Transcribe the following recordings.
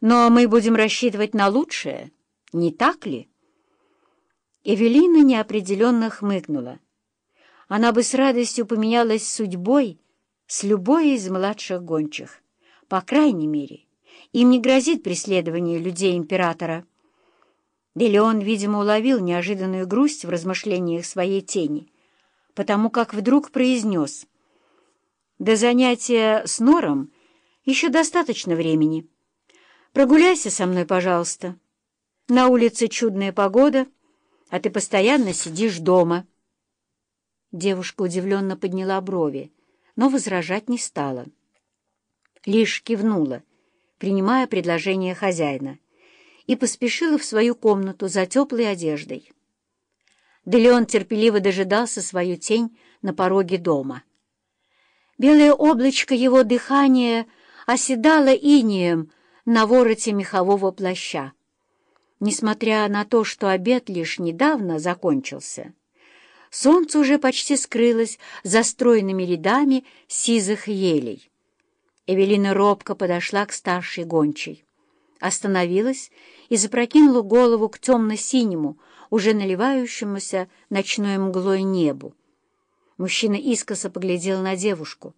Но мы будем рассчитывать на лучшее, не так ли?» Эвелина неопределенно хмыкнула. Она бы с радостью поменялась судьбой с любой из младших гончих. По крайней мере, им не грозит преследование людей императора. Делеон, видимо, уловил неожиданную грусть в размышлениях своей тени, потому как вдруг произнес «До занятия с Нором еще достаточно времени. Прогуляйся со мной, пожалуйста. На улице чудная погода, а ты постоянно сидишь дома». Девушка удивленно подняла брови, но возражать не стала. Лишь кивнула, принимая предложение хозяина, и поспешила в свою комнату за теплой одеждой. Делеон терпеливо дожидался свою тень на пороге дома. Белое облачко его дыхания оседало инеем на вороте мехового плаща. Несмотря на то, что обед лишь недавно закончился, солнце уже почти скрылось за стройными рядами сизых елей. Эвелина робко подошла к старшей гончей, остановилась и запрокинула голову к темно-синему, уже наливающемуся ночной мглой небу. Мужчина искоса поглядел на девушку,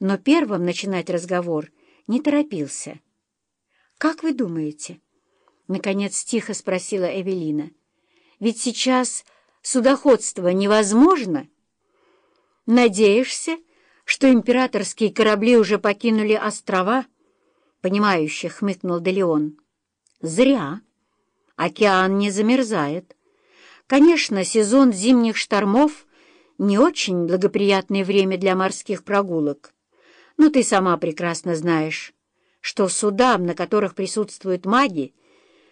но первым начинать разговор не торопился. «Как вы думаете?» — наконец тихо спросила Эвелина. «Ведь сейчас судоходство невозможно?» «Надеешься?» что императорские корабли уже покинули острова, — понимающе хмыкнул Делеон. — Зря. Океан не замерзает. Конечно, сезон зимних штормов — не очень благоприятное время для морских прогулок. Но ты сама прекрасно знаешь, что судам, на которых присутствуют маги,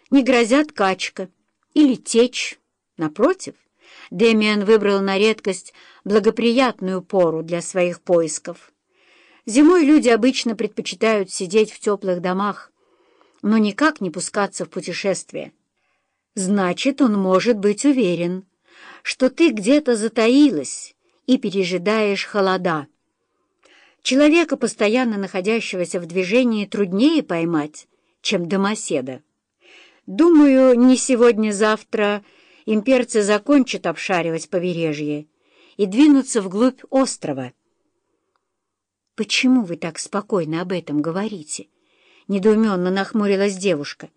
не грозят качка или течь. Напротив, Демиан выбрал на редкость благоприятную пору для своих поисков. Зимой люди обычно предпочитают сидеть в теплых домах, но никак не пускаться в путешествие. Значит, он может быть уверен, что ты где-то затаилась и пережидаешь холода. Человека, постоянно находящегося в движении, труднее поймать, чем домоседа. Думаю, не сегодня-завтра имперцы закончат обшаривать побережье и двинутся вглубь острова. «Почему вы так спокойно об этом говорите?» — недоуменно нахмурилась девушка.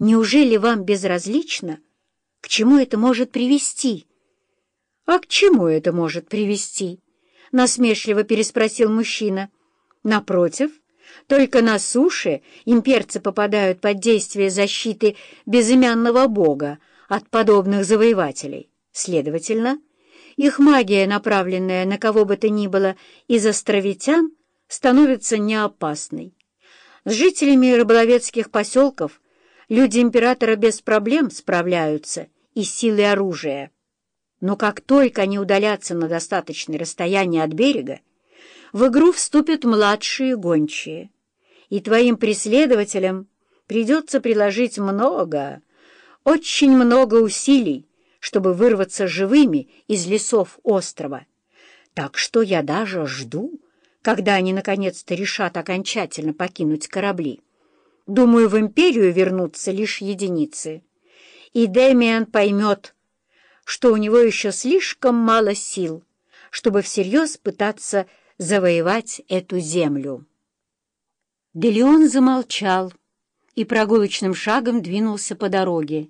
«Неужели вам безразлично, к чему это может привести?» «А к чему это может привести?» — насмешливо переспросил мужчина. «Напротив, только на суше имперцы попадают под действие защиты безымянного бога, от подобных завоевателей. Следовательно, их магия, направленная на кого бы то ни было из островитян, становится неопасной. С жителями рыболовецких поселков люди императора без проблем справляются и силой оружия. Но как только они удалятся на достаточное расстояние от берега, в игру вступят младшие гончие, и твоим преследователям придется приложить много, очень много усилий, чтобы вырваться живыми из лесов острова. Так что я даже жду, когда они наконец-то решат окончательно покинуть корабли. Думаю, в империю вернутся лишь единицы. И Дэмиан поймет, что у него еще слишком мало сил, чтобы всерьез пытаться завоевать эту землю. Делеон замолчал и прогулочным шагом двинулся по дороге.